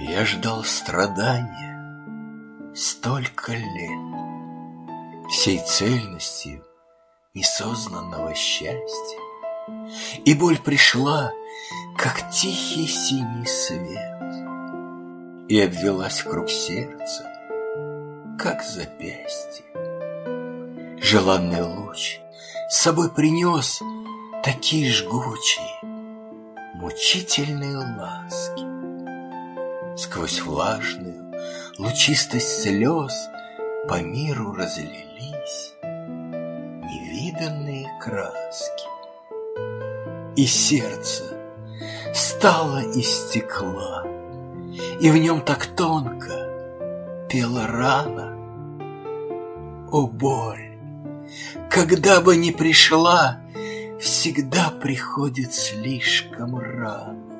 Я ждал страдания столько лет, Всей цельностью несознанного счастья. И боль пришла, как тихий синий свет, И обвелась круг сердца, как запястье. Желанный луч с собой принес Такие жгучие, мучительные ласки. Сквозь влажную лучистость слез По миру разлились невиданные краски. И сердце стало из стекла, И в нем так тонко пела рана. О, боль! Когда бы ни пришла, Всегда приходит слишком рано.